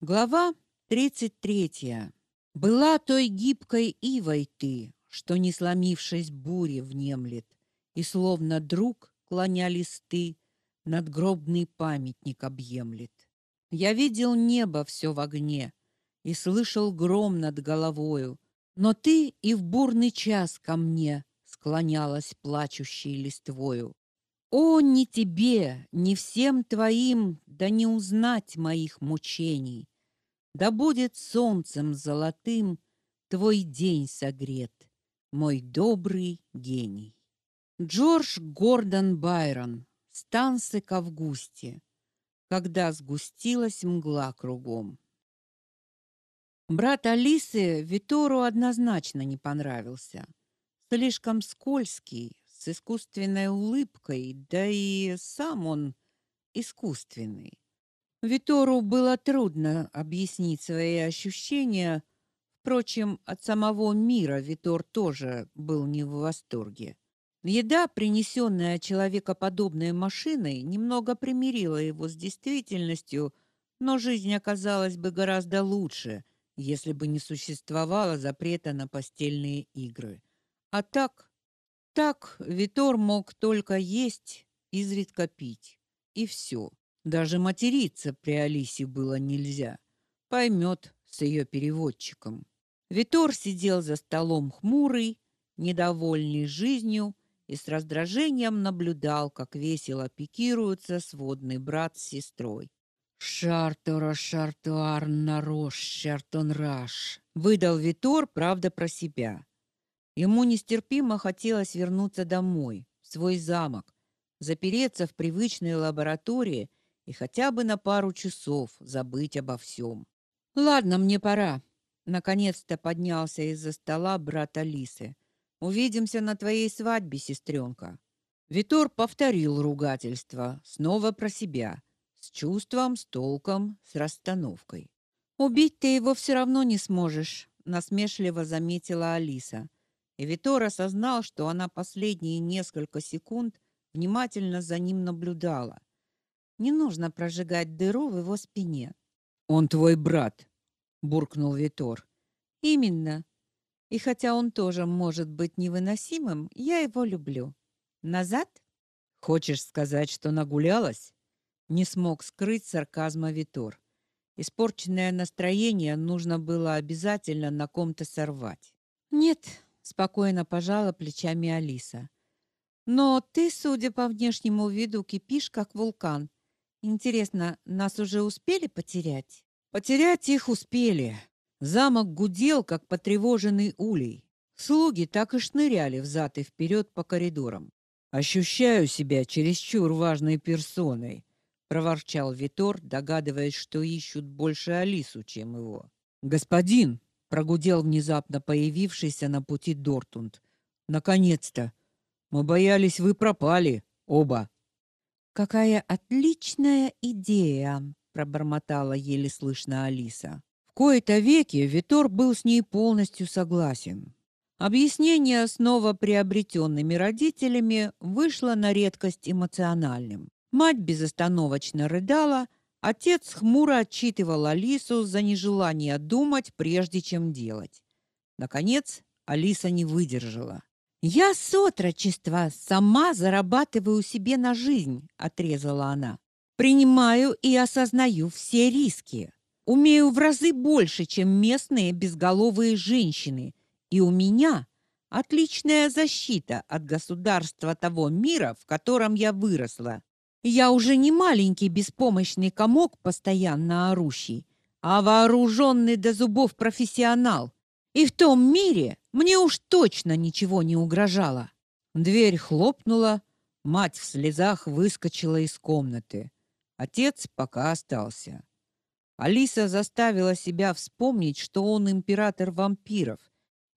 Глава 33. Была той гибкой ивой ты, что не сломившись буре внемлет, и словно друг, клоня листы, надгробный памятник объемлет. Я видел небо все в огне и слышал гром над головою, но ты и в бурный час ко мне склонялась плачущей листвою. О, не тебе, не всем твоим, да не узнать моих мучений. Да будет солнцем золотым твой день согрет, мой добрый гений. Джордж Гордон Байрон. Станцы к Августе. Когда сгустилась мгла кругом. Брат Алисы Витору однозначно не понравился. Слишком скользкий, с искусственной улыбкой, да и сам он искусственный. Витору было трудно объяснить свои ощущения. Впрочем, от самого мира Витор тоже был не в восторге. Еда, принесенная человекоподобной машиной, немного примирила его с действительностью, но жизнь оказалась бы гораздо лучше, если бы не существовало запрета на постельные игры. А так так Витор мог только есть, изредка пить, и все. Даже материться при Алисе было нельзя. Поймет с ее переводчиком. Витор сидел за столом хмурый, недовольный жизнью и с раздражением наблюдал, как весело пикируются сводный брат с сестрой. «Шартора шартуар нарош шартонраш», — выдал Витор, правда, про себя. Ему нестерпимо хотелось вернуться домой, в свой замок, запереться в привычной лаборатории и хотя бы на пару часов забыть обо всем. Ладно, мне пора. Наконец-то поднялся из-за стола брат Алисы. Увидимся на твоей свадьбе, сестренка. Витор повторил ругательство, снова про себя, с чувством, с толком, с расстановкой. Убить ты его все равно не сможешь, насмешливо заметила Алиса. И Витор осознал, что она последние несколько секунд внимательно за ним наблюдала. Не нужно прожигать дыру в его спине. Он твой брат, буркнул Витор. Именно. И хотя он тоже может быть невыносимым, я его люблю. Назад? Хочешь сказать, что нагулялась? Не смог скрыть сарказма Витор. Испорченное настроение нужно было обязательно на ком-то сорвать. Нет, спокойно пожала плечами Алиса. Но ты, судя по внешнему виду, кипишь как вулкан. Интересно, нас уже успели потерять? Потерять их успели. Замок гудел, как потревоженный улей. Слуги так и шныряли взад и вперед по коридорам. Ощущаю себя чересчур важной персоной, проворчал Витор, догадываясь, что ищут больше Алису, чем его. Господин, прогудел внезапно появившийся на пути Дортунд. Наконец-то. Мы боялись, вы пропали оба. Какая отличная идея, пробормотала еле слышно Алиса. В кои-то веки Витор был с ней полностью согласен. Объяснение снова приобретенными родителями вышло на редкость эмоциональным. Мать безостановочно рыдала, Отец хмуро отчитывал Алису за нежелание думать, прежде чем делать. Наконец, Алиса не выдержала. «Я с отрочества сама зарабатываю себе на жизнь», — отрезала она. «Принимаю и осознаю все риски. Умею в разы больше, чем местные безголовые женщины. И у меня отличная защита от государства того мира, в котором я выросла. Я уже не маленький беспомощный комок, постоянно орущий, а вооруженный до зубов профессионал. И в том мире мне уж точно ничего не угрожало. Дверь хлопнула, мать в слезах выскочила из комнаты. Отец пока остался. Алиса заставила себя вспомнить, что он император вампиров,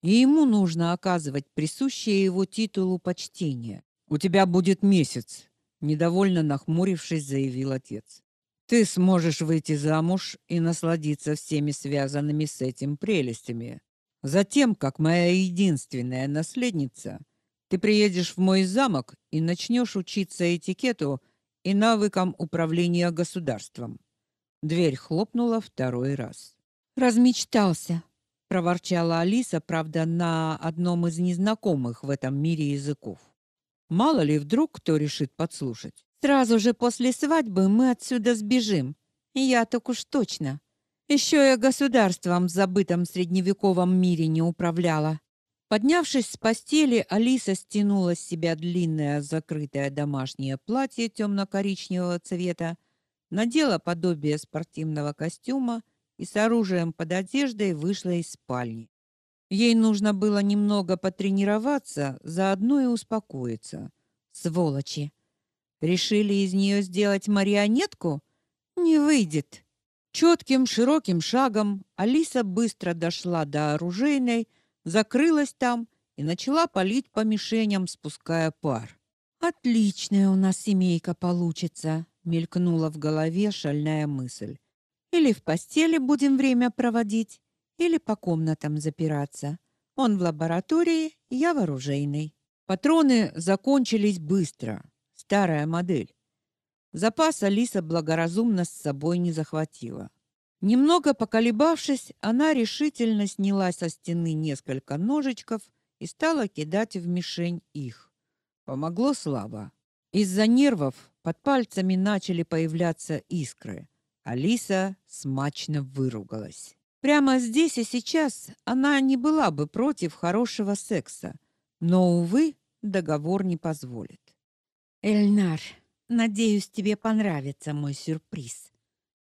и ему нужно оказывать присущее его титулу почтение. У тебя будет месяц, недовольно нахмурившись, заявил отец. Ты сможешь выйти замуж и насладиться всеми связанными с этим прелестями. Затем, как моя единственная наследница, ты приедешь в мой замок и начнешь учиться этикету и навыкам управления государством. Дверь хлопнула второй раз. Размечтался, проворчала Алиса, правда, на одном из незнакомых в этом мире языков. Мало ли вдруг кто решит подслушать. Сразу же после свадьбы мы отсюда сбежим. Я так уж точно. Еще я государством в забытом средневековом мире не управляла. Поднявшись с постели, Алиса стянула с себя длинное закрытое домашнее платье темно-коричневого цвета, надела подобие спортивного костюма и с оружием под одеждой вышла из спальни. Ей нужно было немного потренироваться, заодно и успокоиться. Сволочи. Решили из нее сделать марионетку? Не выйдет. Четким широким шагом Алиса быстро дошла до оружейной, закрылась там и начала палить по мишеням, спуская пар. Отличная у нас семейка получится, мелькнула в голове шальная мысль. Или в постели будем время проводить, или по комнатам запираться. Он в лаборатории, я в оружейной. Патроны закончились быстро. Старая модель. Запас Алиса благоразумно с собой не захватила. Немного поколебавшись, она решительно сняла со стены несколько ножичков и стала кидать в мишень их. Помогло слабо. Из-за нервов под пальцами начали появляться искры. Алиса смачно выругалась. Прямо здесь и сейчас она не была бы против хорошего секса, но увы, договор не позволит. Эльнар, надеюсь, тебе понравится мой сюрприз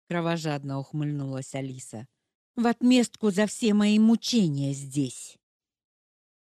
кровожадно ухмыльнулась Алиса. В отместку за все мои мучения здесь.